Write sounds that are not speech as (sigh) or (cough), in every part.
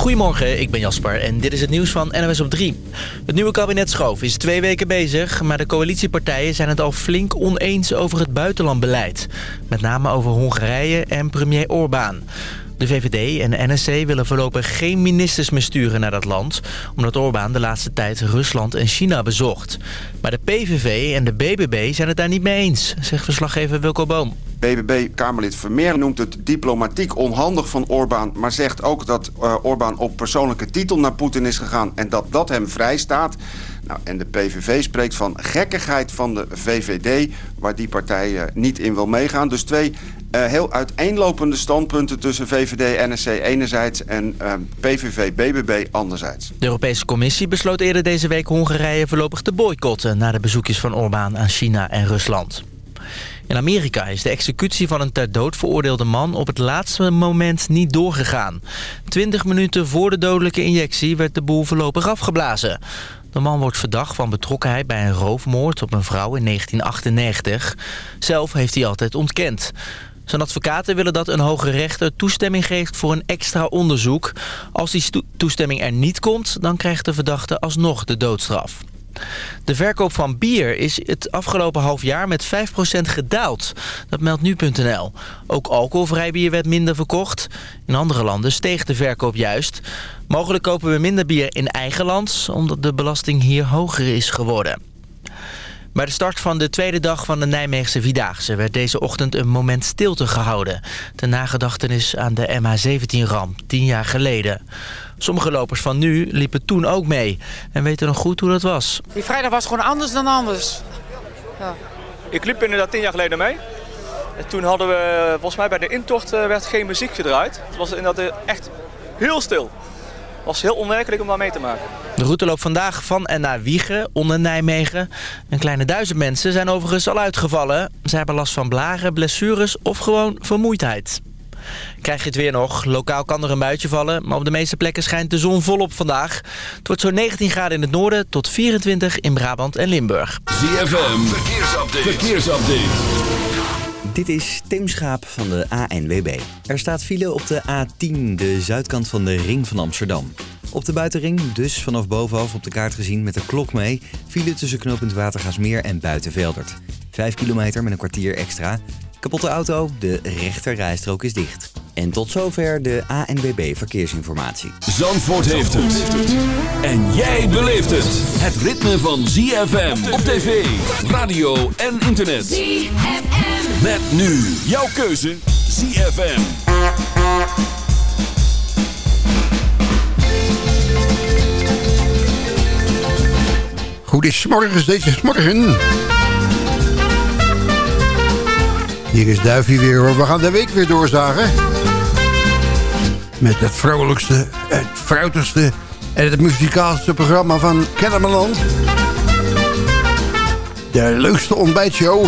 Goedemorgen, ik ben Jasper en dit is het nieuws van NOS op 3. Het nieuwe kabinet Schoof is twee weken bezig... maar de coalitiepartijen zijn het al flink oneens over het buitenlandbeleid. Met name over Hongarije en premier Orbán. De VVD en NSC willen voorlopig geen ministers meer sturen naar dat land... omdat Orbán de laatste tijd Rusland en China bezocht. Maar de PVV en de BBB zijn het daar niet mee eens, zegt verslaggever Wilco Boom. BBB-Kamerlid Vermeer noemt het diplomatiek onhandig van Orbán... maar zegt ook dat uh, Orbán op persoonlijke titel naar Poetin is gegaan... en dat dat hem vrijstaat. Nou, en de PVV spreekt van gekkigheid van de VVD... waar die partij niet in wil meegaan. Dus twee uh, heel uiteenlopende standpunten tussen VVD NSC enerzijds... en PVV-BBB anderzijds. De Europese Commissie besloot eerder deze week Hongarije voorlopig te boycotten... na de bezoekjes van Orbán aan China en Rusland. In Amerika is de executie van een ter dood veroordeelde man op het laatste moment niet doorgegaan. Twintig minuten voor de dodelijke injectie werd de boel voorlopig afgeblazen. De man wordt verdacht van betrokkenheid bij een roofmoord op een vrouw in 1998. Zelf heeft hij altijd ontkend. Zijn advocaten willen dat een hoge rechter toestemming geeft voor een extra onderzoek. Als die toestemming er niet komt, dan krijgt de verdachte alsnog de doodstraf. De verkoop van bier is het afgelopen half jaar met 5% gedaald. Dat meldt nu.nl. Ook alcoholvrij bier werd minder verkocht. In andere landen steeg de verkoop juist. Mogelijk kopen we minder bier in eigen land... omdat de belasting hier hoger is geworden. Bij de start van de tweede dag van de Nijmeegse Vierdaagse... werd deze ochtend een moment stilte gehouden. Ten nagedachtenis aan de MH17-ramp, tien jaar geleden. Sommige lopers van nu liepen toen ook mee. En weten nog goed hoe dat was. Die vrijdag was gewoon anders dan anders. Ja. Ik liep inderdaad tien jaar geleden mee. En toen hadden we, volgens mij bij de intocht eh, werd geen muziek gedraaid. Het was inderdaad echt heel stil was heel onwerkelijk om daar mee te maken. De route loopt vandaag van en naar Wiegen, onder Nijmegen. Een kleine duizend mensen zijn overigens al uitgevallen. Ze hebben last van blaren, blessures of gewoon vermoeidheid. Krijg je het weer nog. Lokaal kan er een buitje vallen, maar op de meeste plekken schijnt de zon volop vandaag. Het wordt zo'n 19 graden in het noorden tot 24 in Brabant en Limburg. ZFM, verkeersupdate. verkeersupdate. Dit is Tim Schaap van de ANWB. Er staat file op de A10, de zuidkant van de ring van Amsterdam. Op de buitenring, dus vanaf bovenaf op de kaart gezien met de klok mee... file tussen knooppunt Watergaasmeer en Buitenveldert. Vijf kilometer met een kwartier extra. Kapotte auto, de rechter rijstrook is dicht. En tot zover de ANWB Verkeersinformatie. Zandvoort heeft het. En jij beleeft het. Het ritme van ZFM op tv, radio en internet. ZFM. Met nu jouw keuze ZFM. Goedemorgen, deze morgen. Hier is Duifje weer hoor. We gaan de week weer doorzagen. Met het vrolijkste, het fruitigste en het muzikaalste programma van Kennemerland. De leukste ontbijtshow.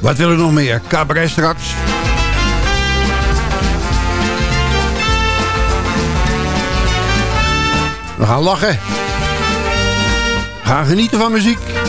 Wat willen we nog meer? Cabaret straks. We gaan lachen. Gaan genieten van muziek.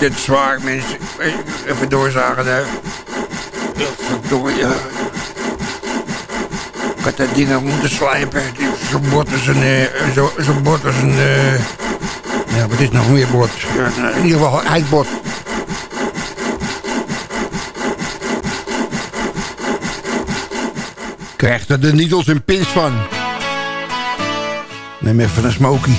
Is dit zwaar, mensen. Even doorzagen daar. Verdomme, ja. Ik had dat ding moeten slijpen. Zo bot als een... Uh, zo, zo bot als een... Uh, ja, wat is nog meer? Ja, nou, in ieder geval eikbot. Krijgt er de needles en pins van. Neem even een smoky.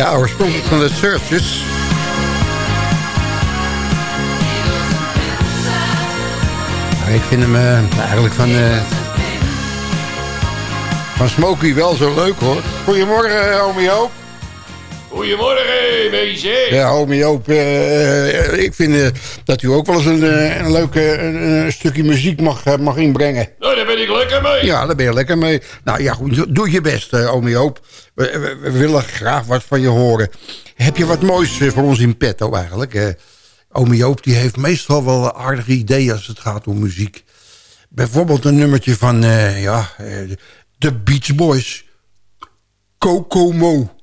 Ja, oorspronkelijk van de Searches. Ik vind hem uh, eigenlijk van... Uh, van Smokey wel zo leuk hoor. Goedemorgen, homie Joop. Goedemorgen, meisje. Ja, homie Joop. Uh, ik vind dat u ook wel eens een, een leuk een, stukje muziek mag, mag inbrengen. Nou, daar ben ik lekker mee. Ja, daar ben je lekker mee. Nou ja, goed, doe je best, uh, homie Joop. We, we, willen graag wat van je horen. Heb je wat moois voor ons in petto eigenlijk? Ome Joop die heeft meestal wel aardige ideeën als het gaat om muziek. Bijvoorbeeld een nummertje van uh, ja, de Beach Boys. Kokomo.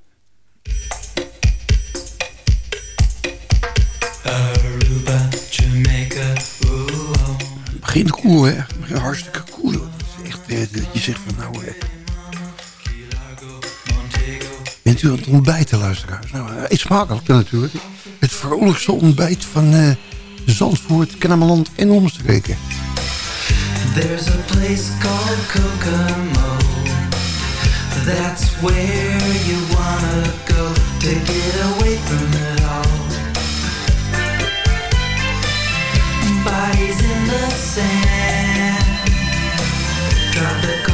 Aruba, Jamaica, ooh. Begint cool, hè? Begint hartstikke cool. Het is echt, eh, dat je zegt van nou... Eh, bent u aan het ontbijten, luisteraars? Nou, eet smakelijk natuurlijk. Het vrolijkste ontbijt van uh, Zandvoort, Kennemerland en omstreken. There's a place called Kokomo. That's where you wanna go To get away from it all. Bodies in the sand. Tropical drink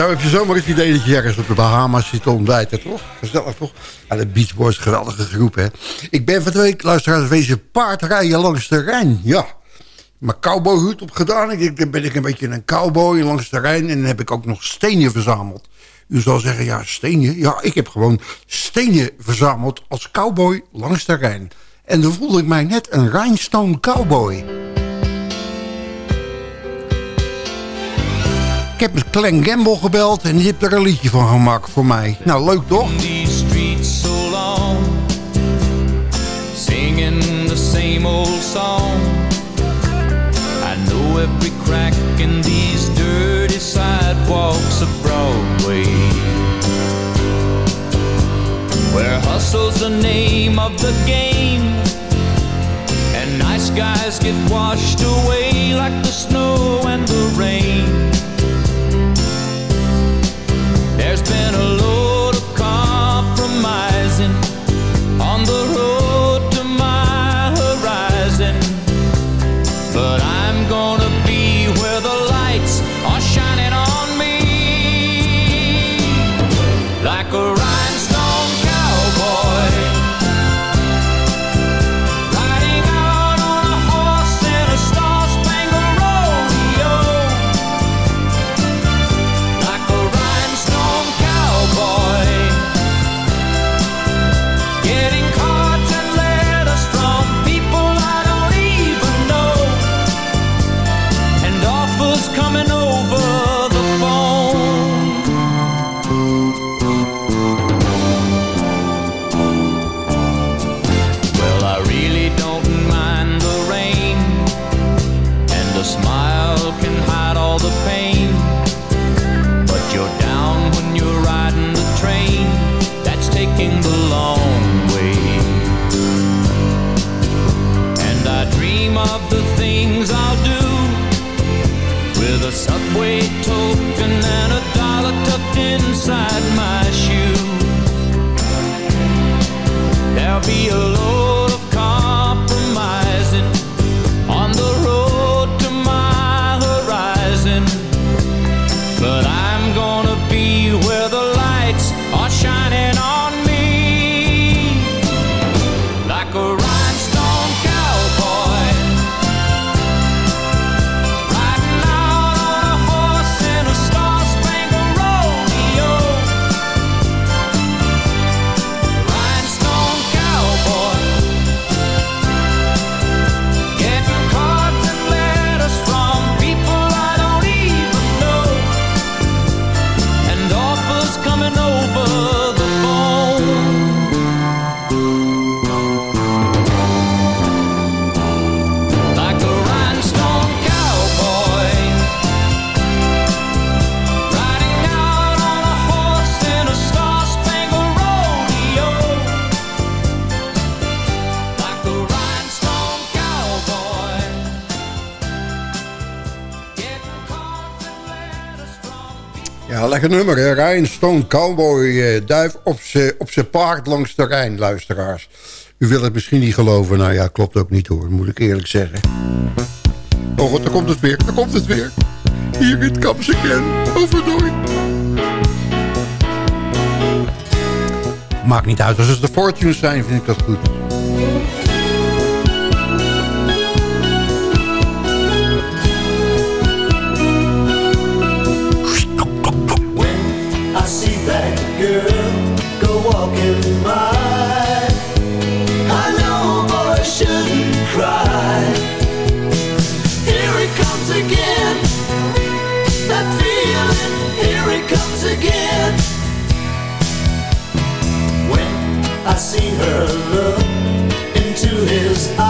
Nou heb je zomaar het idee dat je ergens op de Bahamas zit te ontbijten, toch? Gezellig, toch? Ja, de Beach Boys, geweldige groep, hè? Ik ben van de week, luisteraars, wezen paardrijden langs de Rijn. Ja, mijn cowboyhoed op gedaan. Ik, dan ben ik een beetje een cowboy langs de Rijn. En dan heb ik ook nog stenen verzameld. U zal zeggen, ja, stenen? Ja, ik heb gewoon stenen verzameld als cowboy langs de Rijn. En dan voelde ik mij net een rhinestone cowboy. ik heb met Clan Gamble gebeld en die heeft er een liedje van gemaakt voor mij. Nou, leuk toch? So long, singing the same old song I know every crack in these dirty sidewalks of Broadway Where hustle's the name of the game And nice guys get washed away like the snow and the rain There's been a Lekker nummer, hè? Ryan Stone Cowboy, eh, duif op zijn paard langs de Rijn, luisteraars. U wil het misschien niet geloven. Nou ja, klopt ook niet hoor, moet ik eerlijk zeggen. Oh god, daar komt het weer, daar komt het weer. Hier it comes again, overdooi. Maakt niet uit, als het de Fortunes zijn, vind ik dat goed. I see her look into his eyes,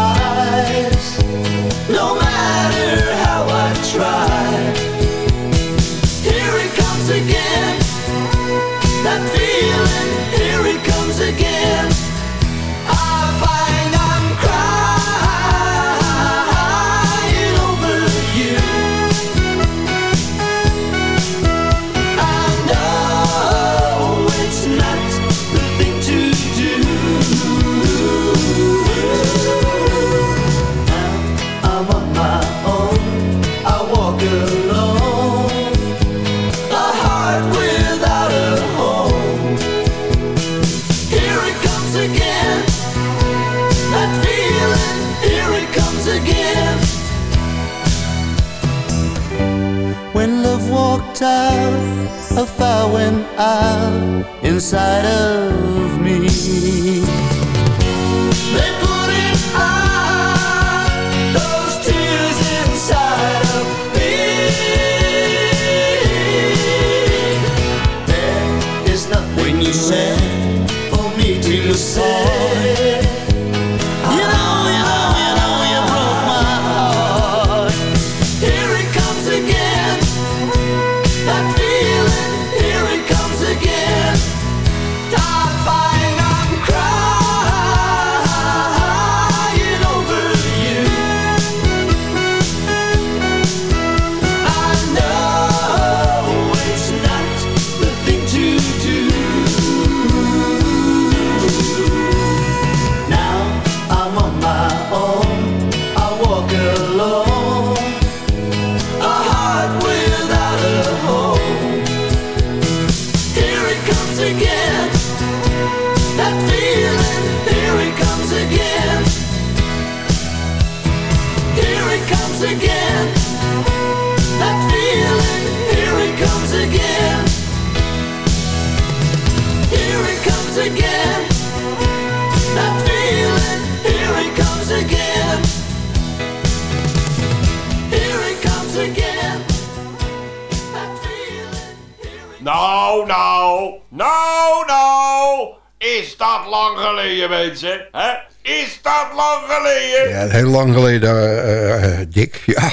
Nou, nou, nou, nou. Is dat lang geleden, mensen? Hè? Is dat lang geleden? Ja, heel lang geleden, eh, eh, Dick. Ja.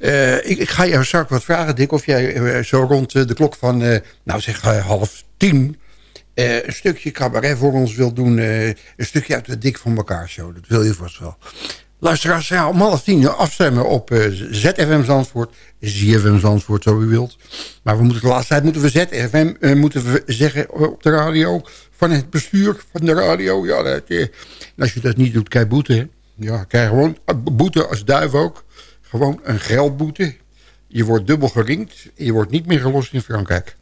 Eh, ik, ik ga jou straks wat vragen, Dick. Of jij zo rond de klok van, eh, nou zeg, half tien... eh, een stukje cabaret voor ons wilt doen. eh, een stukje uit de Dik van elkaar show. Dat wil je vast wel. Luisteraars, ja, om half tien afstemmen op eh, ZFM Zandvoort. ZFM Zandvoort, zo u wilt. Maar we moeten de laatste tijd moeten we ZFM eh, moeten we zeggen op de radio. Van het bestuur van de radio. Ja, dat, eh, en als je dat niet doet, krijg boete. Ja, krijg gewoon eh, boete als duif ook. Gewoon een geldboete. Je wordt dubbel geringd. Je wordt niet meer gelost in Frankrijk.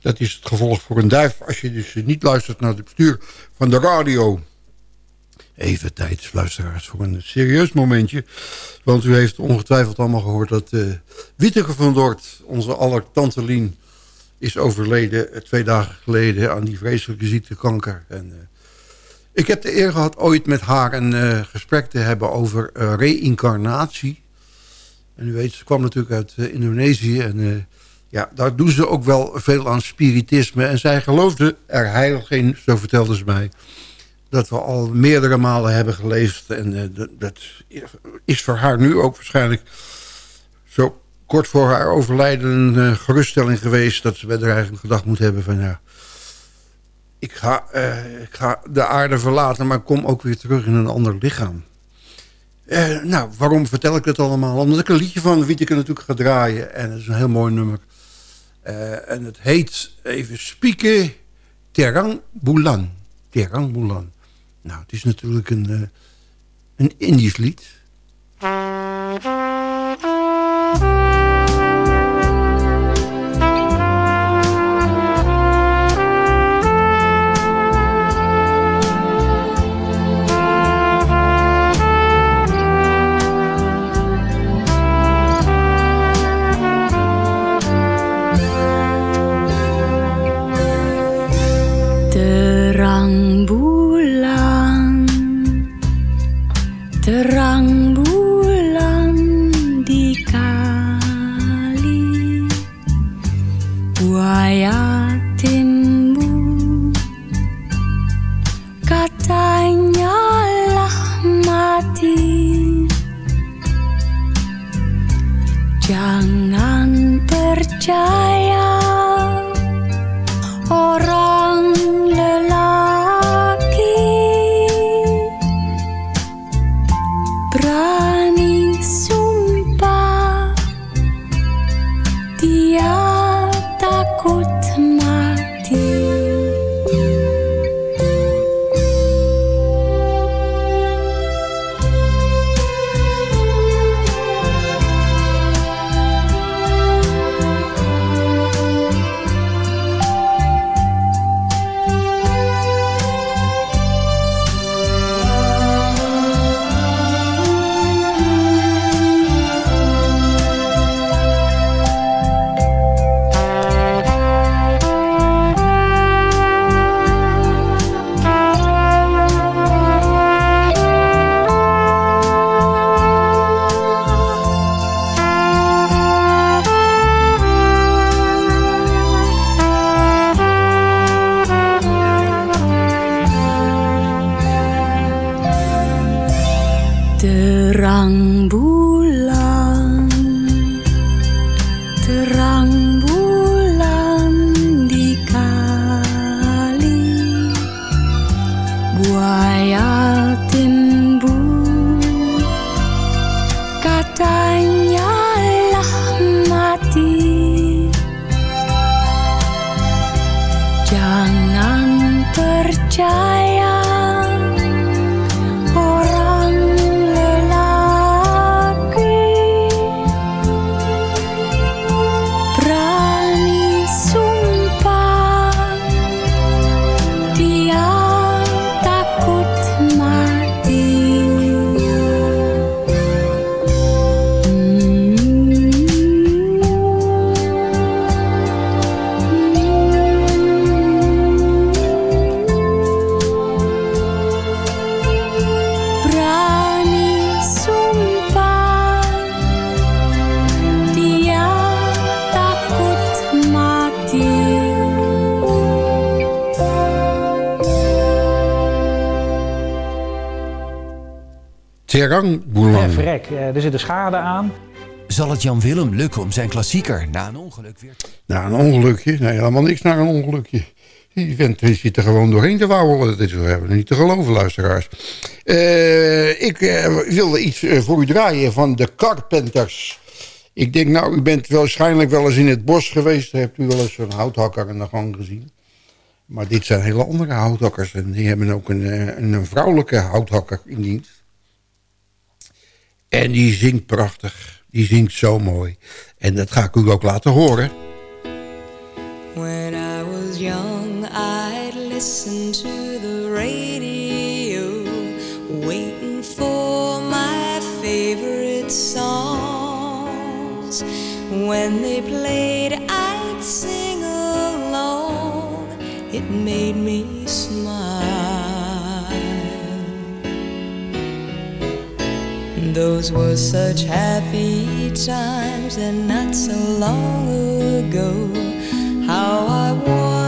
Dat is het gevolg voor een duif. Als je dus niet luistert naar het bestuur van de radio. Even tijd, luisteraars, voor een serieus momentje. Want u heeft ongetwijfeld allemaal gehoord dat uh, van Dort, onze aller tante Lien, is overleden eh, twee dagen geleden aan die vreselijke ziekte kanker. En, uh, ik heb de eer gehad ooit met haar een gesprek te hebben over uh, reïncarnatie. En u weet, ze kwam natuurlijk uit Indonesië en ja, daar doen ze ook wel veel aan spiritisme. En zij geloofde er heilig in, zo vertelde ze mij dat we al meerdere malen hebben gelezen. En uh, dat, is voor haar nu ook waarschijnlijk zo kort voor haar overlijden een uh, geruststelling geweest... dat ze bij eigenlijk gedacht moet hebben van... ja, ik ga, uh, ik ga de aarde verlaten, maar kom ook weer terug in een ander lichaam. nou, waarom vertel ik het allemaal? Omdat ik een liedje van Wieteke natuurlijk ga draaien. En het is een heel mooi nummer. Eh, en het heet, even spieken, Terang Bulan. Terang Bulan. Nou, het is natuurlijk een, eh, een Indisch lied. Terang Bulan. Ja, verrek, eh, er zit een schade aan. Zal het Jan Willem lukken om zijn klassieker na een ongeluk weer te... Nou, een ongelukje. Nee, helemaal niks naar een ongelukje. Die vent zit er gewoon doorheen te wouwen dat dit zo hebben. Niet te geloven, luisteraars. Eh, ik eh, wilde iets eh, voor u draaien van de Carpenters. Ik denk, nou, u bent waarschijnlijk wel eens in het bos geweest. Hebt u wel eens zo'n houthakker aan de gang gezien. Maar dit zijn hele andere houthakkers. En die hebben ook een, eh, een vrouwelijke houthakker in dienst. En die zingt prachtig. Die zingt zo mooi. En dat ga ik u ook laten horen. When I was young, I'd listen to the radio, waiting for my favorite songs. When they played, Those were such happy times, and not so long ago. How I wondered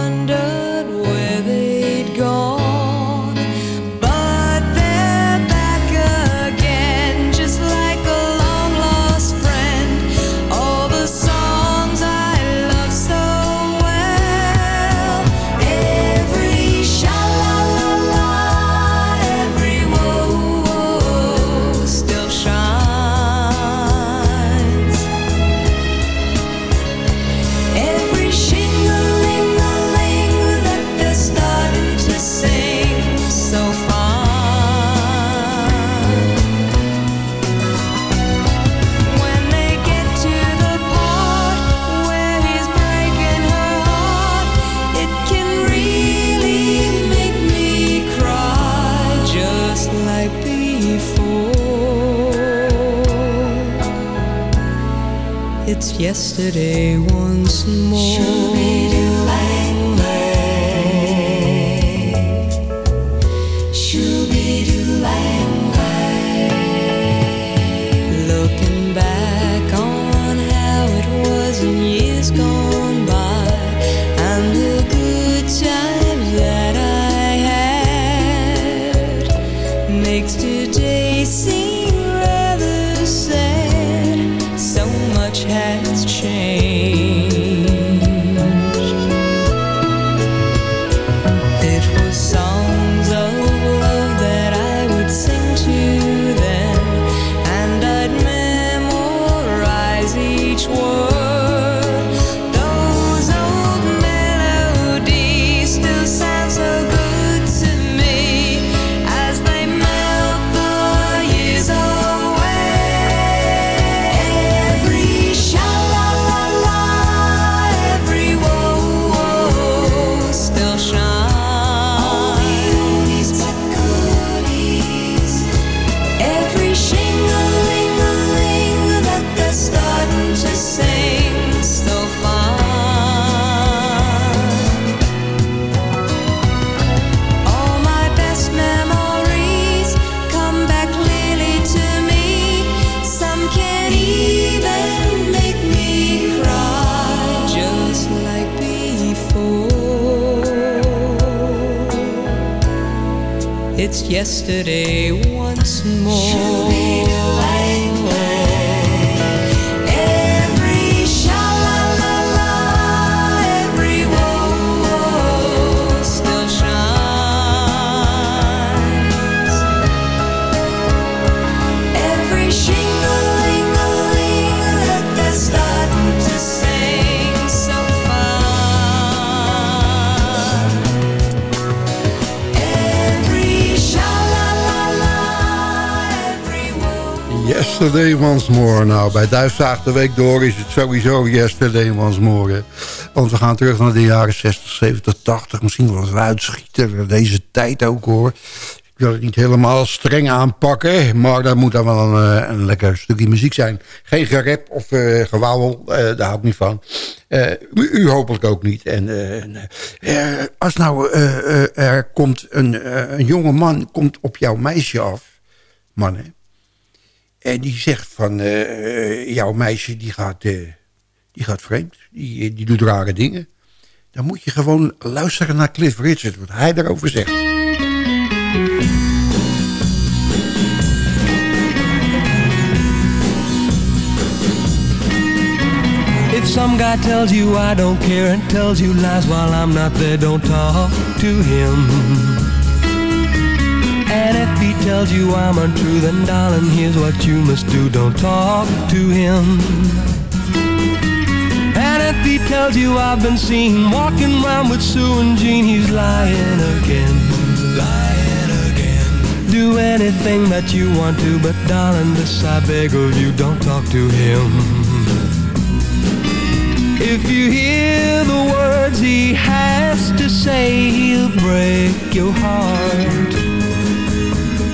yesterday Yesterday once. Nou, bij Duifzaag de week door is het sowieso yesterday once more. Want we gaan terug naar de jaren 60, 70, 80. Misschien wel eens uitschieten. Deze tijd ook hoor. Ik wil het niet helemaal streng aanpakken. Maar daar moet dan wel een, eh, een lekker stukje muziek zijn. Geen gerep of eh gewauwel. eh, daar hou ik niet van. U, hopelijk ook niet. En als nou er komt een, een jonge man komt op jouw meisje af. Man? En die zegt van, eh, jouw meisje die gaat, eh, die gaat vreemd. Die, die doet rare dingen. Dan moet je gewoon luisteren naar Cliff Richard. Wat hij daarover zegt. If some guy tells you I don't care and tells you lies while I'm not there, don't talk to him. And if he tells you I'm untrue, then darling, here's what you must do. Don't talk to him. And if he tells you I've been seen walking around with Sue and Jean, he's lying again. Lying again. Do anything that you want to, but darling, this I beg of you, don't talk to him. If you hear the words he has to say, he'll break your heart.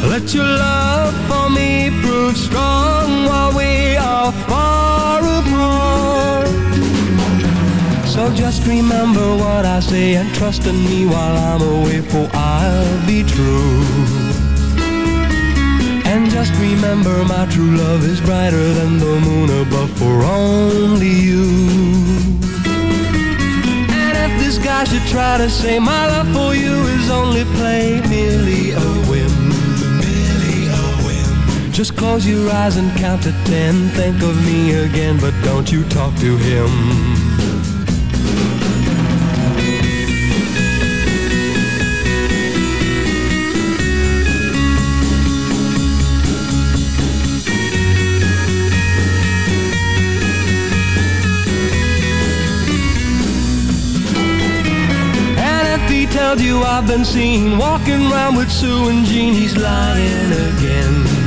Let your love for me prove strong while we are far apart. So just remember what I say and trust in me while I'm away, for I'll be true. And just remember my true love is brighter than the moon above for only you. And if this guy should try to say my love for you is only play, merely a Just close your eyes and count to ten. Think of me again, but don't you talk to him. Tells you I've been seen walking around with Sue and Jean, he's lying again.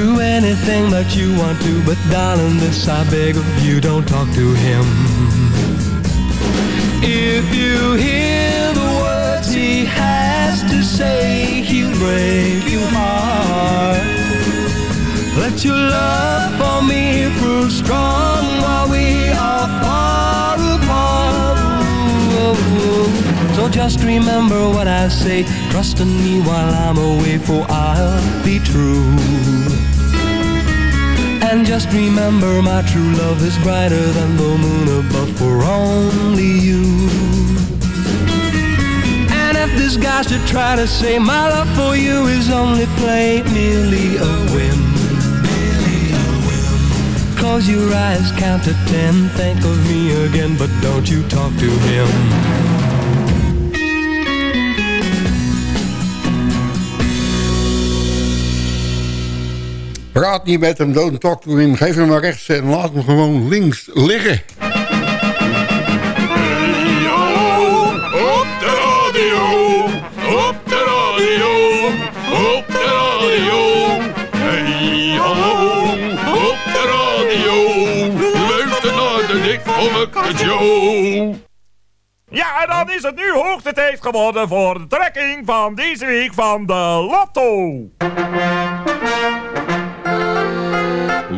Do anything that you want to, but darling, this I beg of you, don't talk to him. If you hear the words he has to say, he'll break your heart. Let your love for me prove strong while we are far apart. So just remember what I say. Trust in me while I'm away, for I'll be true. And just remember my true love is brighter than the moon above for only you. And if this guy should try to say my love for you is only play, merely a whim. Close your eyes, count to ten, think of me again, but don't you talk to him. Praat niet met hem, don't talk to him. Geef hem maar rechts en laat hem gewoon links liggen. Op de radio, op de radio, op de radio. Hey, hallo, op de radio. Luister naar de Dik Ommeke Show. Ja, en dan is het nu hoogste tijd geworden voor de trekking van deze week van de Lotto.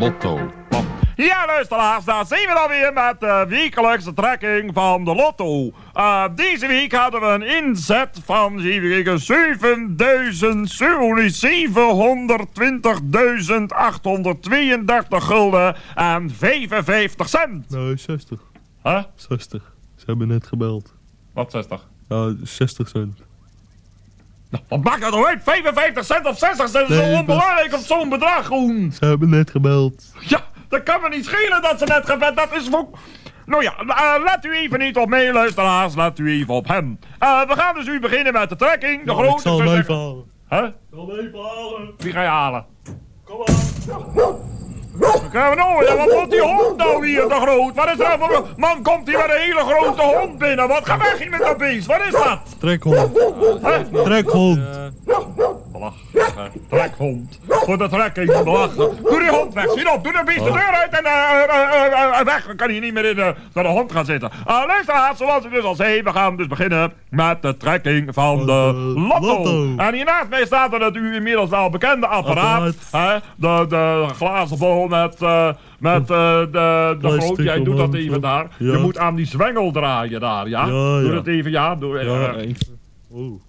Lotto. Ja, luisteraars, daar zijn we dan weer met de wekelijkse trekking van de Lotto. Eh, deze week hadden we een inzet van, even kijken, 7000, sorry, 720.832 gulden en 55 cent. Nee, 60. Huh? 60. Ze hebben net gebeld. Wat 60? Ja, 60 cent. Wat maakt dat nou uit? 55 cent of 60 cent is zo onbelangrijk op zo'n bedrag, Groen. Ze hebben net gebeld. Ja, dat kan me niet schelen dat ze net gebed. Dat is voor... Nou ja, eh, let u even niet op mij, luisteraars. Let u even op hem. Eh, we gaan dus nu beginnen met de trekking. De Nou, grote... ik zal hem even halen. Hè? Ik zal hem even halen. Wie ga je halen? Kom op. We nou? Ja, wat wordt die hond nou hier, de groot? Wat is er nou voor... Man, komt hier met een hele grote hond binnen. Wat ga weg hier met dat beest? Wat is dat? Trekhond. Trekhond. Belachelijk, trekhond. Voor de trekking, belachelijk. Doe die hond weg, zie op. Doe de beest de deur uit en eh, eh, eh, weg. Dan kan hij niet meer in de, naar de hond gaan zitten. Uh, luisteraars, zoals ik dus al zei, we gaan dus beginnen met de trekking van de lotto. En hier naast mij staat er het u inmiddels al bekende apparaat. Hè? De, de glazen bol met... met de, de groot, jij doet dat even daar. Ja. Je moet aan die zwengel draaien daar, ja? Ja, Doe dat even, ja. Doe, Ja. Oh.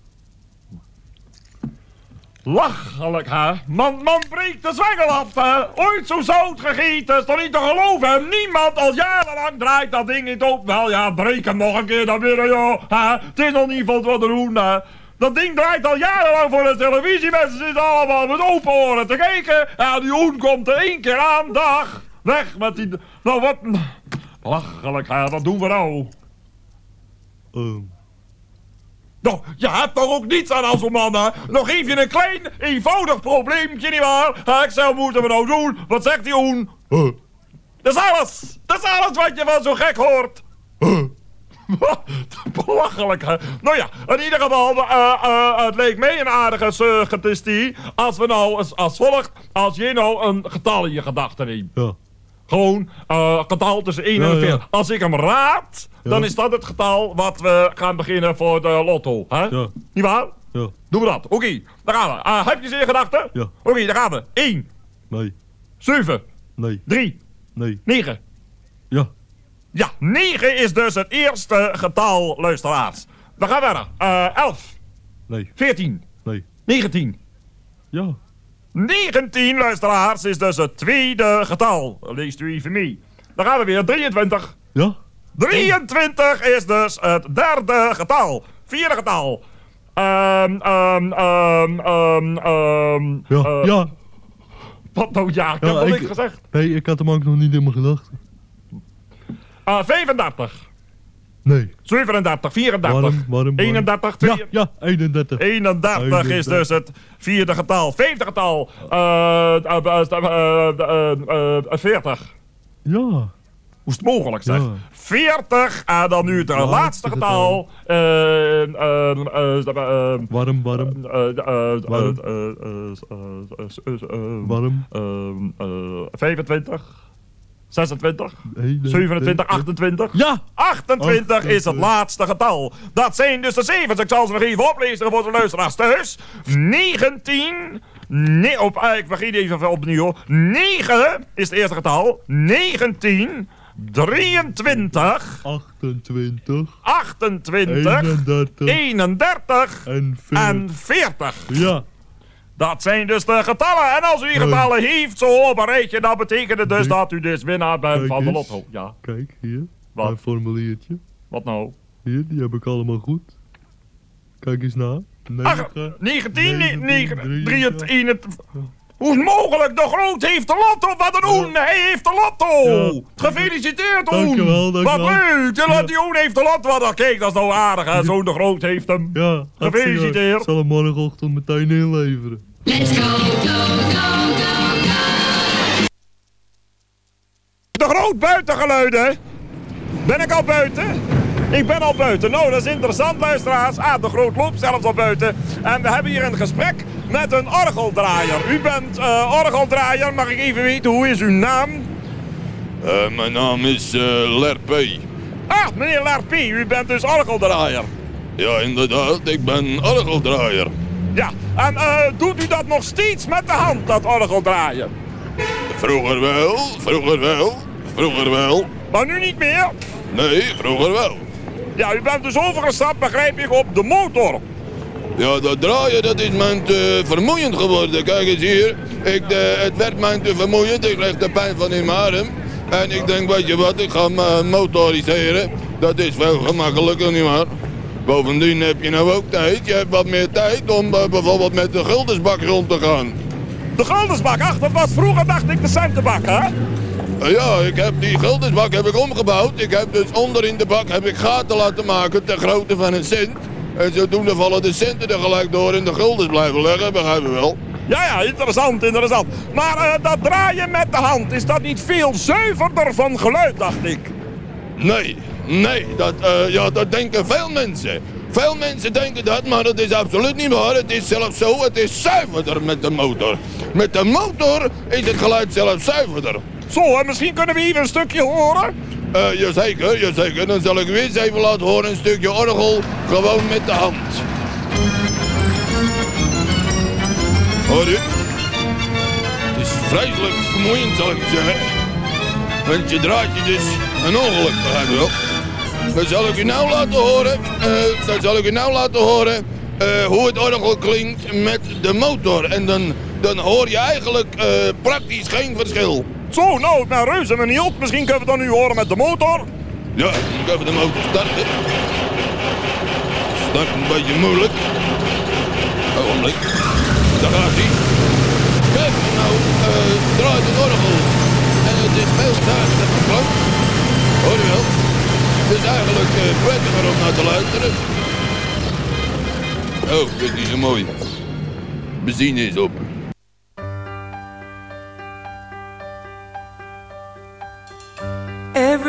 Lachelijk, hè? Man, man breekt de zwengel af, hè? Ooit zo zout gegeten, is toch niet te geloven? Niemand al jarenlang draait dat ding niet op. Wel, ja, breek hem nog een keer dan weer, joh. Het is nog niet van wat te doen, hè? Dat ding draait al jarenlang voor de televisie. Mensen zitten allemaal met open oren te kijken. Ja, die hoen komt er één keer aan, dag. Weg met die... Nou, wat... Lachelijk, hè? Wat doen we nou? Oh. Nou, je hebt toch ook niets aan als een man, hè? Nog even een klein, eenvoudig probleempje, nietwaar? Hè, Ik zou moeten we nou doen? Wat zegt die hoen? Dat is alles! Dat is alles wat je van zo gek hoort! Belachelijk, hè? Nou ja, in ieder geval, eh, eh, het leek mij een aardige suggestie als we nou als, als volgt, als je nou een getal in je gedachten neemt. Ja. Gewoon eh getal tussen 1 en Ja, ja. 4. Als ik hem raad, dan is dat het getal wat we gaan beginnen voor de lotto. Hè? Ja. Niet waar? Ja. Doen we dat. Oké, daar gaan we. Eh, heb je ze in gedachten? Ja. Oké, daar gaan we. 1, Nee. 7, Nee. 3, Nee. 9. Ja. Ja, 9 is dus het eerste getal, luisteraars. We gaan verder. Eh 11, Nee. 14, Nee. 19. Ja. 19, luisteraars, is dus het tweede getal. Leest u even mee. Dan gaan we weer. 23. Ja. 23 is dus het derde getal. Vierde getal. Ehm, ehm, ehm, ehm, ehm. Ja. eh, ja. Wat nou ja? Ik heb Ja, ik- niks gezegd. Nee, ik had hem ook nog niet in mijn gedachten. Eh 35. Nee. 37, 34, Waarom? Waarom? 31, Ja, 2, ja, 31. 31 is dus het vierde getal. Vijfde getal. Eh eh, eh, eh, eh, eh, 40. Ja. Hoe is het mogelijk, zeg? Ja. 40. En dan nu het Laatste laatste getal. Eh, eh, eh, eh, Warm, warm. eh, eh, eh, eh, eh, eh, eh, eh, eh, Warm. ehm, eh, 25. 26. Nee, nee, 27, nee. 28. Ja! 28 is het laatste getal. Dat zijn dus de zevens. Ik zal ze nog even oplezen voor de luisteraars thuis. 19, Nee, op, ah, ik begin even opnieuw. 9 is het eerste getal. 19, 23, 28, 28, 31 31 en 40. en 40. Ja. Dat zijn dus de getallen. En als u die getallen heeft zo op een rijtje, dan betekent het dus dat u dus winnaar bent Kijk van de lotto. Ja, Kijk, hier. Wat? Mijn formuliertje. wat nou? Hier, die heb ik allemaal goed. Kijk eens na. 9, Ach, 19, 9, 23. Hoe is het mogelijk? De Groot heeft de lotto. Wat een oen. Hij heeft de lotto. Gefeliciteerd, oen. Dankjewel, dankjewel. Wat leuk. De Ja. ja. die oen heeft de lotto. Wat, kijk, dat is nou aardig. hè. Zo'n de Groot heeft hem. Ja, Gefeliciteerd. Ik zal hem morgenochtend meteen inleveren. De Groot buitengeluiden. Ben ik al buiten? Ik ben al buiten. Nou, dat is interessant, luisteraars. Ah, de Groot loopt zelfs al buiten. En we hebben hier een gesprek met een orgeldraaier. U bent eh, orgeldraaier. Mag ik even weten, hoe is uw naam? Eh, mijn naam is uh. Ah, meneer Larpie, u bent dus orgeldraaier. Ja, inderdaad, ik ben orgeldraaier. Ja, en doet u dat nog steeds met de hand, dat orgeldraaien? Vroeger wel, vroeger wel, vroeger wel. Maar nu niet meer? Nee, vroeger wel. Ja, u bent dus overgestapt, begrijp ik, op de motor. Ja, dat draaien dat is mij te vermoeiend geworden. Kijk eens hier, ik, eh, het werd mij te vermoeiend. Ik kreeg de pijn van in mijn arm. En ik denk, weet je wat, ik ga me motoriseren. Dat is veel gemakkelijker, nietwaar? Bovendien heb je nou ook tijd. Je hebt wat meer tijd om eh, bijvoorbeeld met de guldersbak rond te gaan. De guldersbak, ach, dat was vroeger, dacht ik, de centenbak, hè? Eh, Ja, ik heb die guldersbak heb ik omgebouwd. Ik heb dus onder in de bak heb ik gaten laten maken ter grootte van een cent. En zodoende vallen de centen er gelijk door en de guldens blijven liggen, begrijp je wel? Ja, ja, interessant, interessant. Maar eh, dat draaien met de hand, is dat niet veel zuiverder van geluid, dacht ik? Nee, nee, dat, eh, ja, dat denken veel mensen. Veel mensen denken dat, maar dat is absoluut niet waar. Het is zelfs zo, het is zuiverder met de motor. Met de motor is het geluid zelfs zuiverder. Zo, en misschien kunnen we hier een stukje horen? Eh, jazeker, jazeker. Dan zal ik u eens even laten horen een stukje orgel, gewoon met de hand. Hoor u? Het is vreselijk vermoeiend, zal ik zeggen. Want je draait je dus een ongeluk, begrijp je wel. Dan zal ik u nou laten horen, eh, dan zal ik u nou laten horen eh, hoe het orgel klinkt met de motor. En dan, dan hoor je eigenlijk praktisch geen verschil. Zo, nou, ik ben reuze benieuwd. Misschien kunnen we dan nu horen met de motor. Ja, ik even de motor starten. Start een beetje moeilijk. Ogenblik. Daar gaat hij. Kijk, nou eh, draait het orgel. En het is veel zachter geklank. Hoor je wel? Het is eigenlijk eh, prettiger om naar te luisteren. Oh, dit is niet zo mooi. Benzine is op.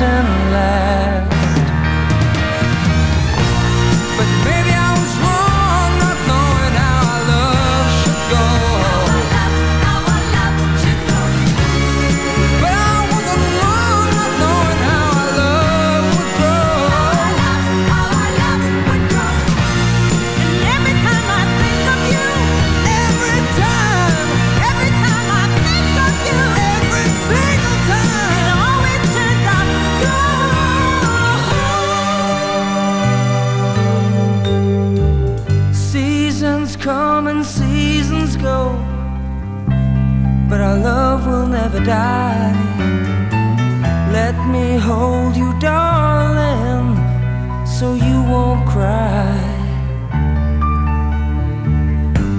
last and never die. Let me hold you, darling, so you won't cry.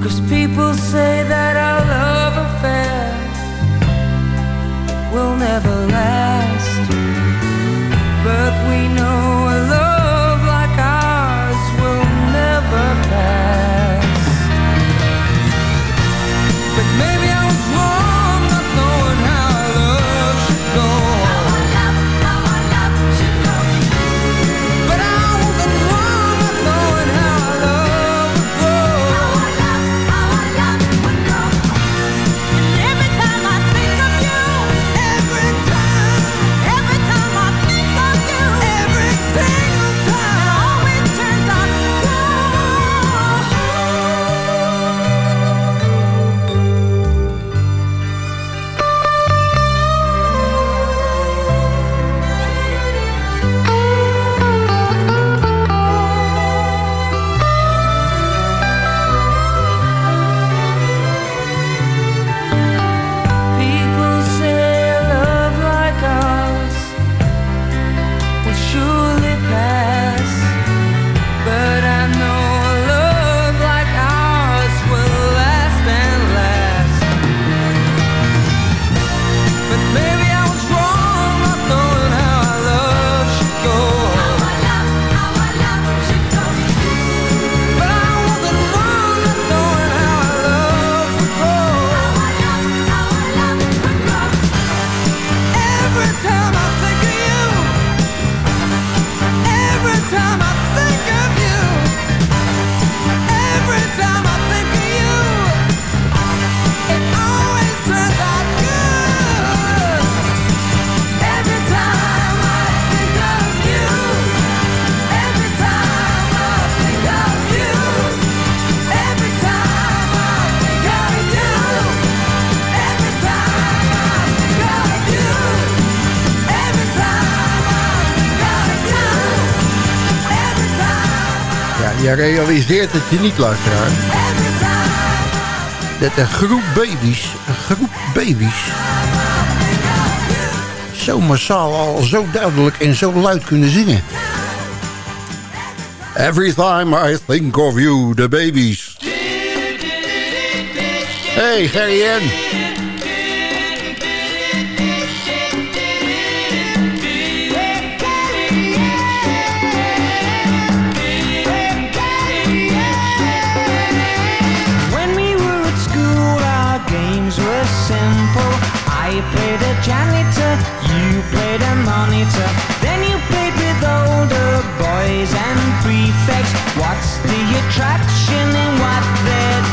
Cause people say that our love affair will never last. But we know realiseert het je niet, luisteraar. Dat een groep baby's, een groep baby's... zo massaal al zo duidelijk en zo luid kunnen zingen. Every time I think of you, the babies. Hey, Gerry N. employed a monitor. Then you played with older boys and prefects. What's the attraction in what they're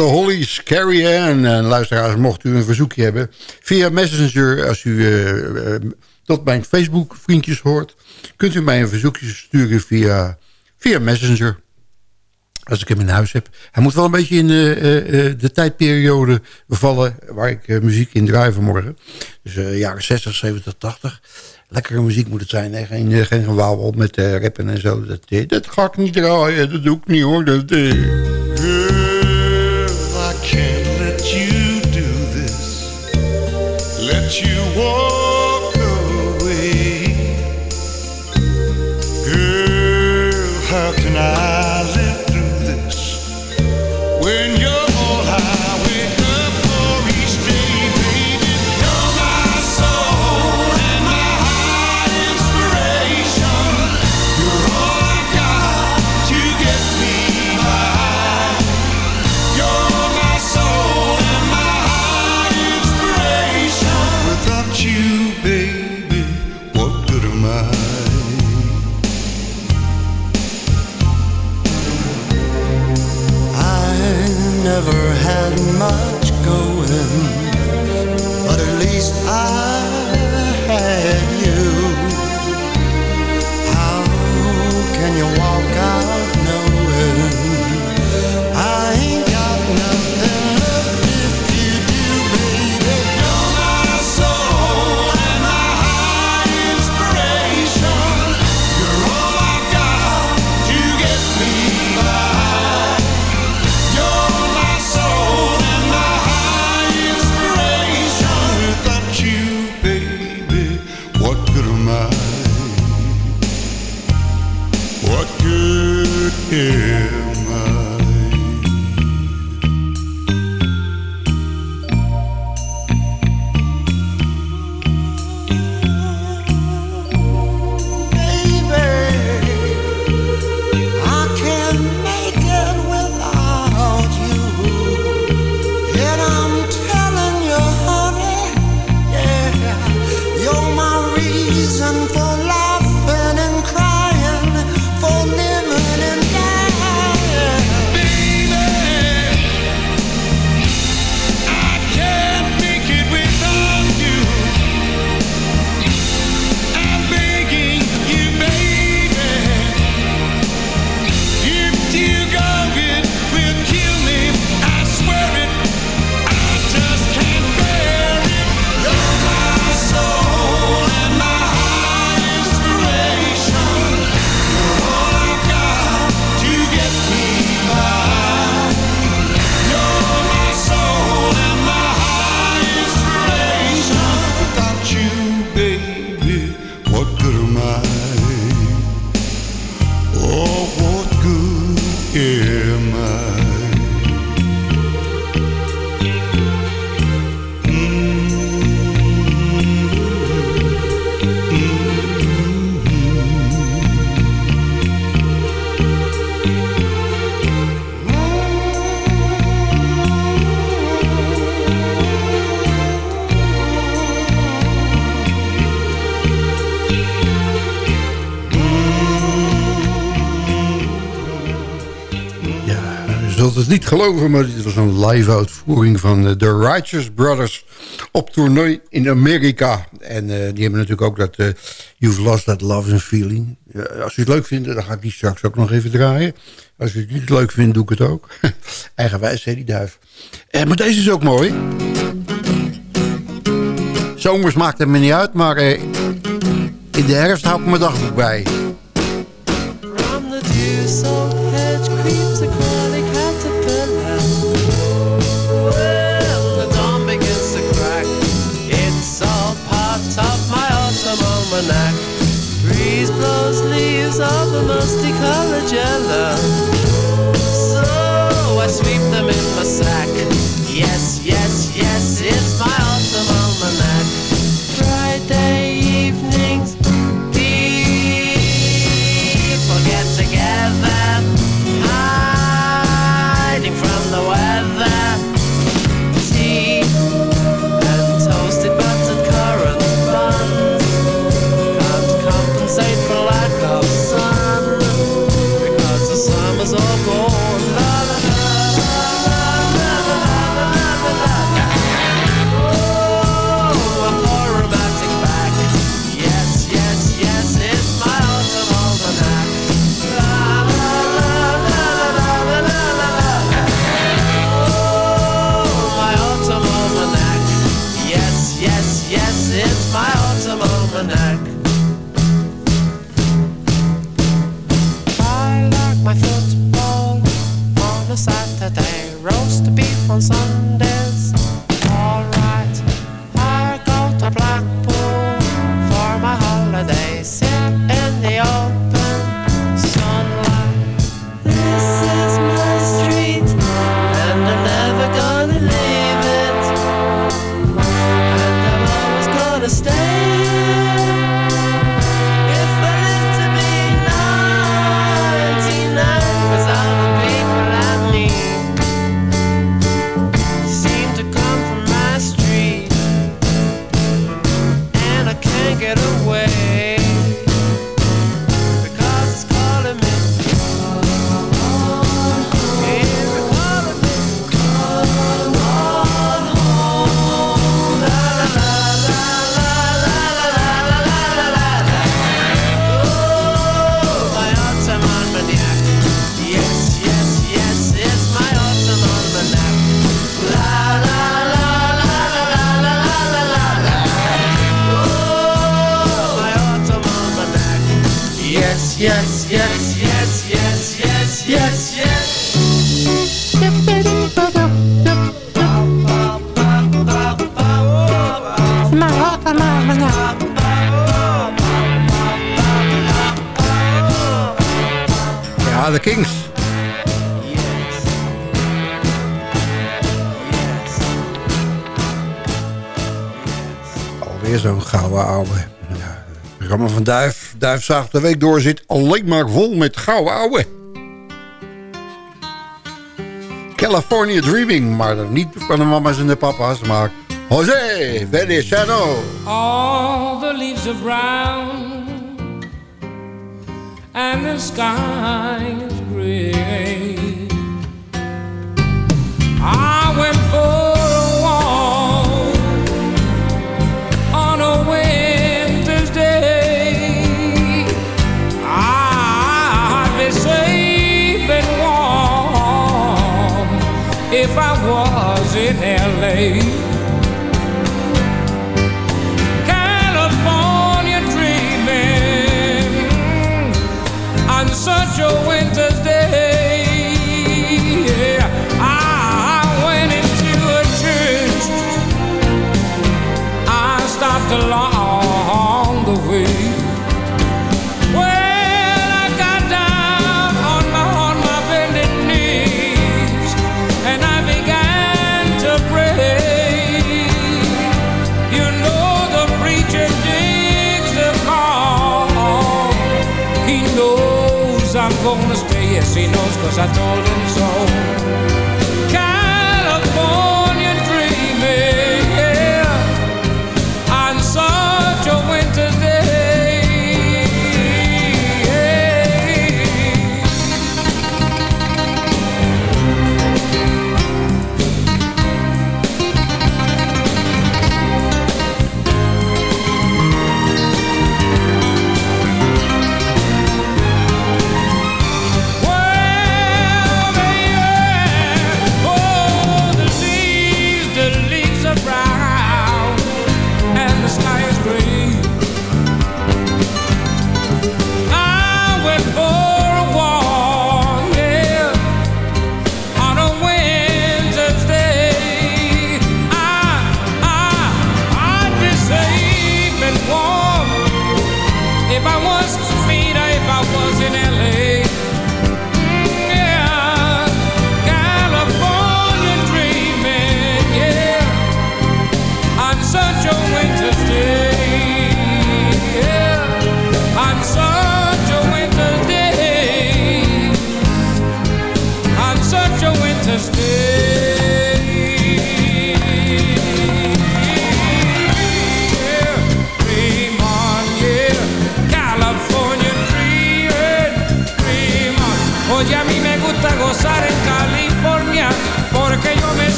de Hollies, Carrie En eh, luisteraars, mocht u een verzoekje hebben... via Messenger, als u eh, eh, uh, tot mijn Facebook-vriendjes hoort... kunt u mij een verzoekje sturen via, via Messenger. Als ik hem in huis heb. Hij moet wel een beetje in de tijdperiode vallen... waar ik muziek in draai vanmorgen. Dus jaren 60, 70, 80 lekkere muziek moet het zijn. Geen, geen gewauwel met uh, rappen en zo. Dat, dat ga ik niet draaien, dat doe ik niet hoor. Dat, uh... geloven, maar dit was een live uitvoering van eh, de Righteous Brothers op tournee in Amerika. En eh, die hebben natuurlijk ook dat eh, You've Lost That Love and Feeling. Als u het leuk vindt, dan ga ik die straks ook nog even draaien. Als u het niet leuk vindt, doe ik het ook. (laughs) Eigenwijs, hè, die duif. Eh, maar deze is ook mooi. Zomers maakt het me niet uit, maar eh, in de herfst hou ik mijn dagboek bij. The Yes, yes, yes, yes, yes, yes, yes. My. Ja, de Kings. Alweer zo'n gouden ouwe. Ja, programma van Duif. Duif zaag de week door zit alleen maar vol met gouden ouwe. California Dreaming, maar niet van de mama's en de papa's, maar José Feliciano. All the leaves are brown and the sky is gray. I went for baby gonna stay. Yes, he knows, cause I told him.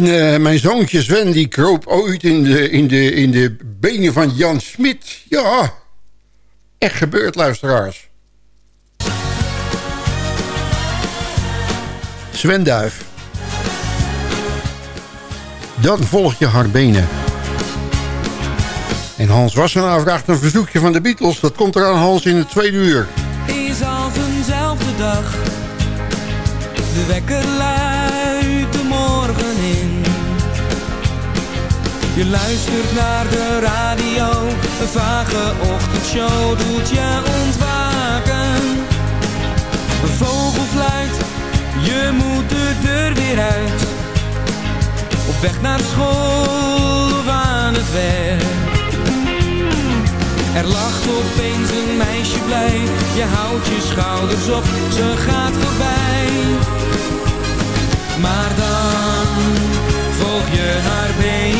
Mijn, eh, mijn zoontje Sven die kroop ooit in de, in, de, in de benen van Jan Smit. Ja, echt gebeurd, luisteraars. Sven Duif. Dan volg je haar benen. En Hans Wassenaar vraagt een verzoekje van de Beatles. Dat komt eraan Hans in het tweede uur. is als eenzelfde dag. De wekker luidt Je luistert naar de radio, een vage ochtendshow doet je ontwaken. Een vogel fluit, je moet de deur weer uit. Op weg naar school of aan het werk. Er lacht opeens een meisje blij, je houdt je schouders op, ze gaat voorbij. Maar dan volg je haar benen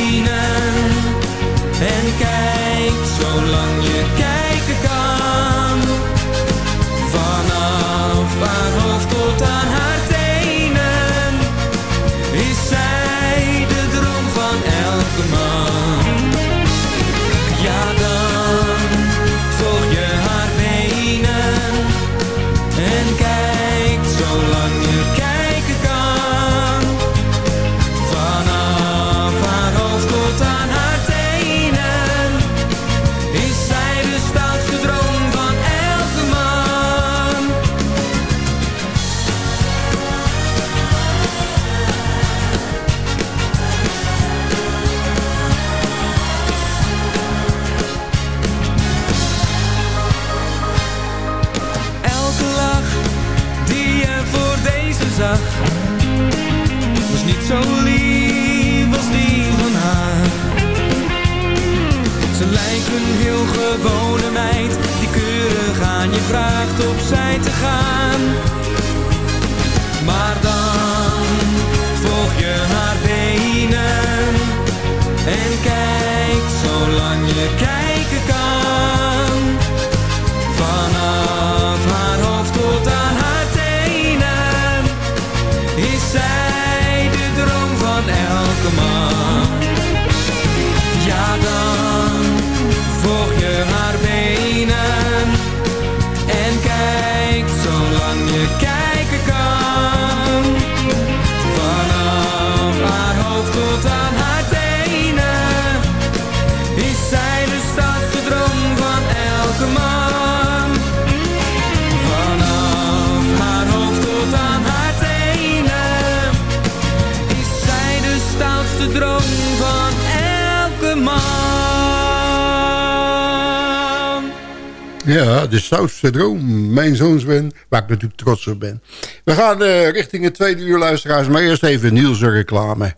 de stoutste droom. Mijn zoon Sven, waar ik natuurlijk trots op ben. We gaan eh, richting het tweede uur, luisteraars. Maar eerst even Niels' reclame.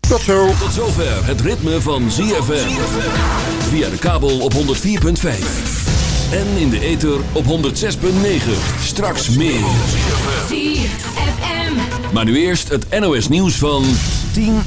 Tot zo. Tot zover het ritme van ZFM. Via de kabel op 104.5. En in de ether op 106.9. Straks meer. Maar nu eerst het NOS nieuws van 10 uur.